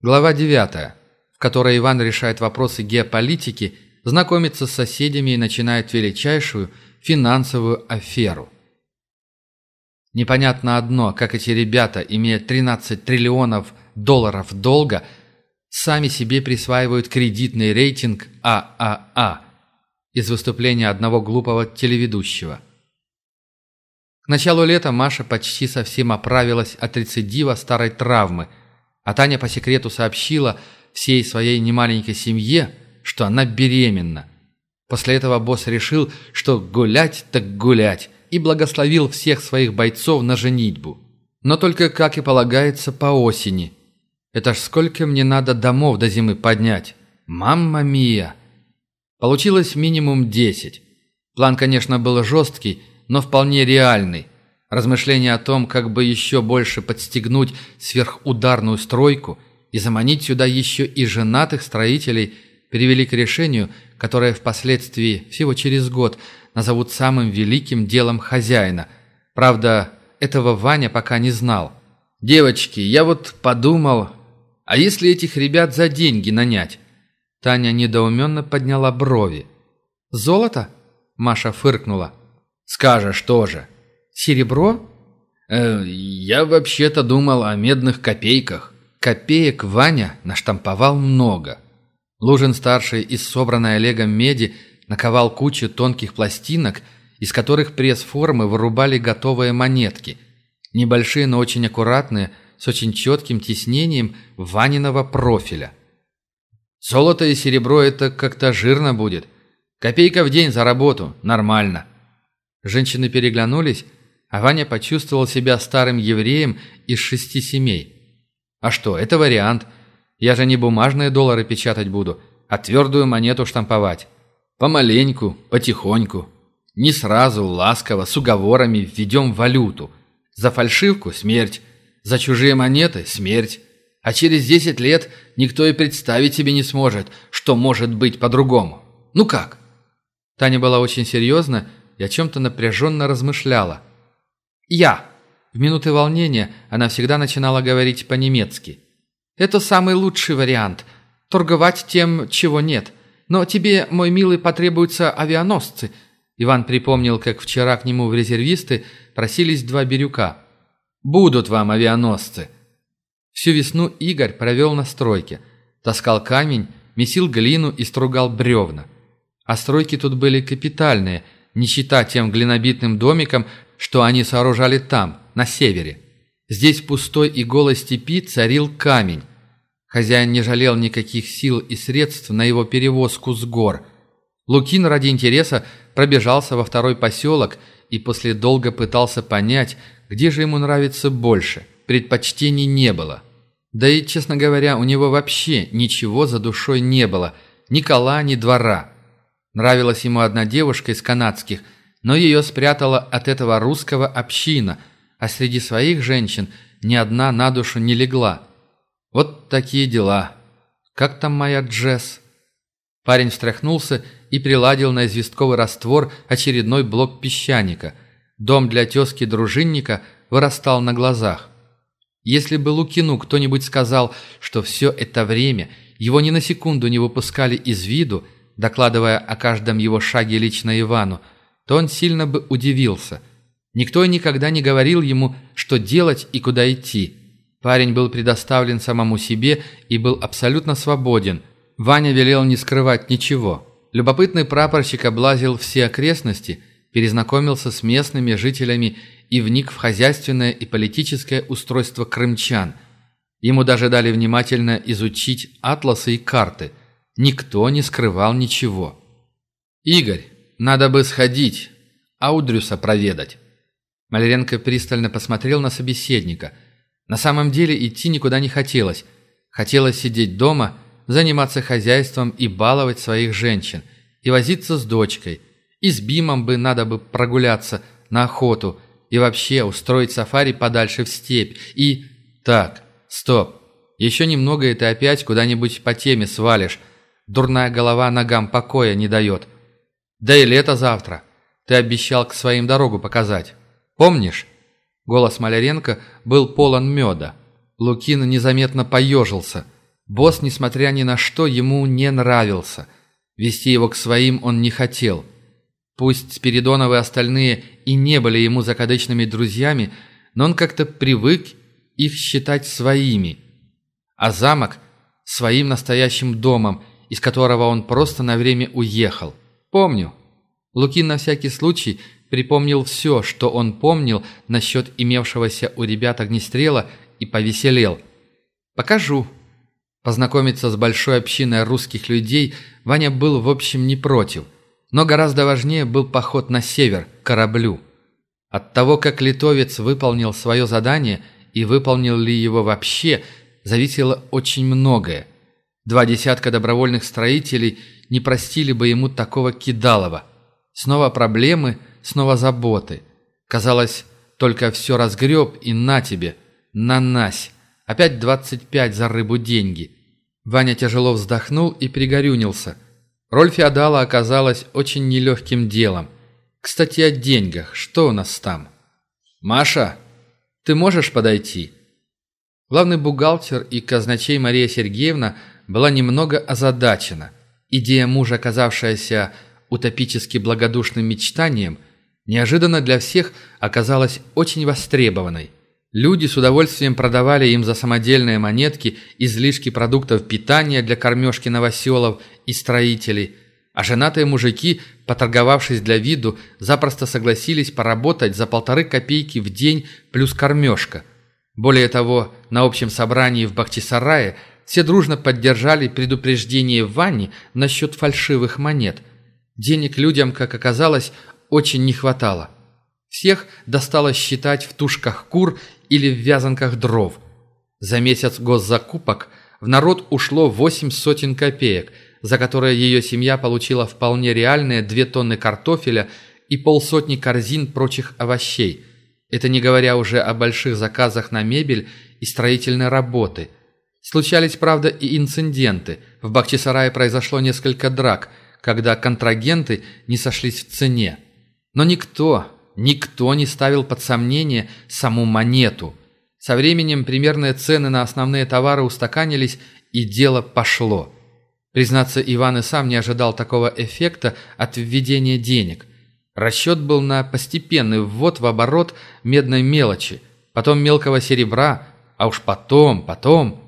Глава 9, в которой Иван решает вопросы геополитики, знакомится с соседями и начинает величайшую финансовую аферу. Непонятно одно, как эти ребята, имея 13 триллионов долларов долга, сами себе присваивают кредитный рейтинг ААА из выступления одного глупого телеведущего – к началу лета Маша почти совсем оправилась от рецидива старой травмы, а Таня по секрету сообщила всей своей немаленькой семье, что она беременна. После этого босс решил, что гулять так гулять, и благословил всех своих бойцов на женитьбу. Но только, как и полагается, по осени. Это ж сколько мне надо домов до зимы поднять. Мамма мия! Получилось минимум десять. План, конечно, был жесткий, но вполне реальный. Размышления о том, как бы еще больше подстегнуть сверхударную стройку и заманить сюда еще и женатых строителей, привели к решению, которое впоследствии, всего через год, назовут самым великим делом хозяина. Правда, этого Ваня пока не знал. «Девочки, я вот подумал, а если этих ребят за деньги нанять?» Таня недоуменно подняла брови. «Золото?» – Маша фыркнула. «Скажешь тоже». «Серебро?» э, «Я вообще-то думал о медных копейках». Копеек Ваня наштамповал много. Лужин-старший из собранной Олегом меди наковал кучу тонких пластинок, из которых пресс-формы вырубали готовые монетки. Небольшие, но очень аккуратные, с очень четким тиснением Ваниного профиля. «Золото и серебро – это как-то жирно будет. Копейка в день за работу. Нормально». Женщины переглянулись, а Ваня почувствовал себя старым евреем из шести семей. «А что, это вариант. Я же не бумажные доллары печатать буду, а твердую монету штамповать. Помаленьку, потихоньку. Не сразу, ласково, с уговорами введем валюту. За фальшивку – смерть, за чужие монеты – смерть. А через десять лет никто и представить себе не сможет, что может быть по-другому. Ну как?» Таня была очень серьезна и о чем-то напряженно размышляла. «Я». В минуты волнения она всегда начинала говорить по-немецки. «Это самый лучший вариант. Торговать тем, чего нет. Но тебе, мой милый, потребуются авианосцы». Иван припомнил, как вчера к нему в резервисты просились два бирюка. «Будут вам авианосцы». Всю весну Игорь провел на стройке. Таскал камень, месил глину и стругал бревна. А стройки тут были капитальные – не считая тем глинобитным домиком, что они сооружали там, на севере. Здесь в пустой и голой степи царил камень. Хозяин не жалел никаких сил и средств на его перевозку с гор. Лукин ради интереса пробежался во второй поселок и после долго пытался понять, где же ему нравится больше. Предпочтений не было. Да и, честно говоря, у него вообще ничего за душой не было. Ни кола, ни двора. Нравилась ему одна девушка из канадских, но ее спрятала от этого русского община, а среди своих женщин ни одна на душу не легла. Вот такие дела. Как там моя Джесс? Парень встряхнулся и приладил на известковый раствор очередной блок песчаника. Дом для тезки дружинника вырастал на глазах. Если бы Лукину кто-нибудь сказал, что все это время его ни на секунду не выпускали из виду, докладывая о каждом его шаге лично Ивану, то он сильно бы удивился. Никто никогда не говорил ему, что делать и куда идти. Парень был предоставлен самому себе и был абсолютно свободен. Ваня велел не скрывать ничего. Любопытный прапорщик облазил все окрестности, перезнакомился с местными жителями и вник в хозяйственное и политическое устройство крымчан. Ему даже дали внимательно изучить атласы и карты – Никто не скрывал ничего. «Игорь, надо бы сходить, Аудрюса проведать». Маляренко пристально посмотрел на собеседника. На самом деле идти никуда не хотелось. Хотелось сидеть дома, заниматься хозяйством и баловать своих женщин, и возиться с дочкой. И с Бимом бы надо бы прогуляться на охоту, и вообще устроить сафари подальше в степь, и... Так, стоп. Еще немного, и ты опять куда-нибудь по теме свалишь, Дурная голова ногам покоя не дает. Да и лето завтра. Ты обещал к своим дорогу показать. Помнишь?» Голос Маляренко был полон меда. Лукин незаметно поежился. Босс, несмотря ни на что, ему не нравился. Вести его к своим он не хотел. Пусть Спиридонов и остальные и не были ему закадычными друзьями, но он как-то привык их считать своими. А замок – своим настоящим домом, из которого он просто на время уехал. Помню. Лукин на всякий случай припомнил все, что он помнил насчет имевшегося у ребят огнестрела и повеселел. «Покажу». Познакомиться с большой общиной русских людей Ваня был, в общем, не против. Но гораздо важнее был поход на север, к кораблю. От того, как литовец выполнил свое задание и выполнил ли его вообще, зависело очень многое. Два десятка добровольных строителей не простили бы ему такого кидалова. Снова проблемы, снова заботы. Казалось, только все разгреб и на тебе, на Нась. Опять двадцать пять за рыбу деньги. Ваня тяжело вздохнул и пригорюнился. Роль феодала оказалась очень нелегким делом. Кстати, о деньгах. Что у нас там? «Маша, ты можешь подойти?» Главный бухгалтер и казначей Мария Сергеевна была немного озадачена. Идея мужа, оказавшаяся утопически благодушным мечтанием, неожиданно для всех оказалась очень востребованной. Люди с удовольствием продавали им за самодельные монетки излишки продуктов питания для кормежки новоселов и строителей, а женатые мужики, поторговавшись для виду, запросто согласились поработать за полторы копейки в день плюс кормежка. Более того, на общем собрании в Бахчисарае все дружно поддержали предупреждение Вани насчет фальшивых монет. Денег людям, как оказалось, очень не хватало. Всех досталось считать в тушках кур или в вязанках дров. За месяц госзакупок в народ ушло восемь сотен копеек, за которые ее семья получила вполне реальные две тонны картофеля и полсотни корзин прочих овощей. Это не говоря уже о больших заказах на мебель и строительные работы. Случались, правда, и инциденты. В Бахчисарае произошло несколько драк, когда контрагенты не сошлись в цене. Но никто, Никто не ставил под сомнение саму монету. Со временем примерные цены на основные товары устаканились, и дело пошло. Признаться, Иван и сам не ожидал такого эффекта от введения денег. Расчет был на постепенный ввод в оборот медной мелочи, потом мелкого серебра, а уж потом, потом...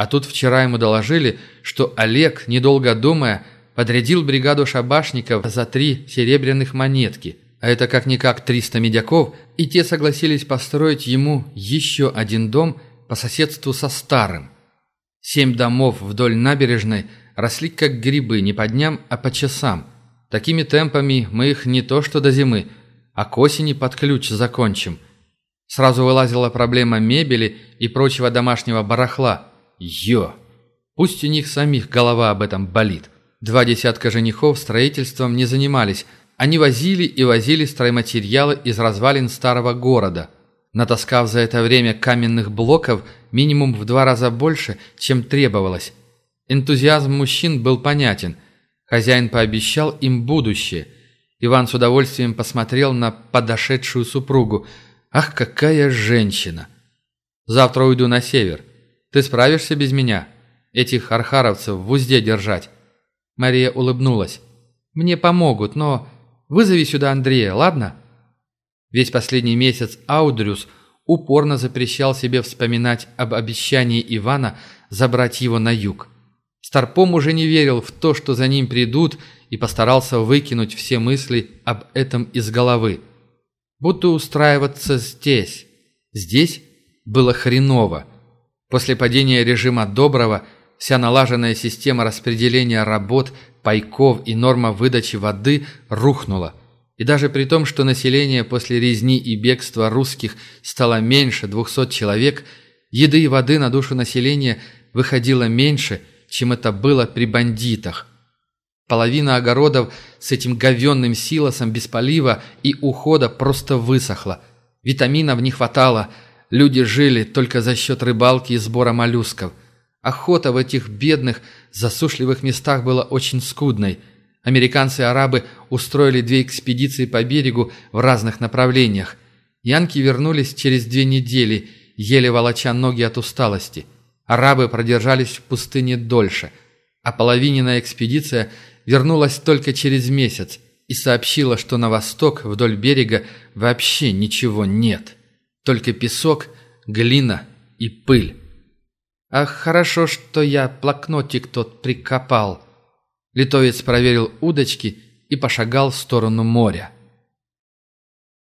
А тут вчера ему доложили, что Олег, недолго думая, подрядил бригаду шабашников за три серебряных монетки – а это как-никак 300 медяков, и те согласились построить ему еще один дом по соседству со старым. Семь домов вдоль набережной росли как грибы не по дням, а по часам. Такими темпами мы их не то что до зимы, а к осени под ключ закончим. Сразу вылазила проблема мебели и прочего домашнего барахла. Йо! Пусть у них самих голова об этом болит. Два десятка женихов строительством не занимались – они возили и возили стройматериалы из развалин старого города, натаскав за это время каменных блоков минимум в два раза больше, чем требовалось. Энтузиазм мужчин был понятен. Хозяин пообещал им будущее. Иван с удовольствием посмотрел на подошедшую супругу. «Ах, какая женщина!» «Завтра уйду на север. Ты справишься без меня? Этих архаровцев в узде держать?» Мария улыбнулась. «Мне помогут, но Вызови сюда Андрея, ладно?» Весь последний месяц Аудрюс упорно запрещал себе вспоминать об обещании Ивана забрать его на юг. Старпом уже не верил в то, что за ним придут, и постарался выкинуть все мысли об этом из головы. Буду устраиваться здесь. Здесь было хреново. После падения режима Доброго вся налаженная система распределения работ – пайков и норма выдачи воды рухнула. И даже при том, что население после резни и бегства русских стало меньше 200 человек, еды и воды на душу населения выходило меньше, чем это было при бандитах. Половина огородов с этим говенным силосом без полива и ухода просто высохла. Витаминов не хватало, люди жили только за счет рыбалки и сбора моллюсков. Охота в этих бедных, засушливых местах была очень скудной. Американцы и арабы устроили две экспедиции по берегу в разных направлениях. Янки вернулись через две недели, еле волоча ноги от усталости. Арабы продержались в пустыне дольше, а половиненная экспедиция вернулась только через месяц и сообщила, что на восток вдоль берега вообще ничего нет. Только песок, глина и пыль. Ах, хорошо, что я блокнотик тот прикопал. Литовец проверил удочки и пошагал в сторону моря.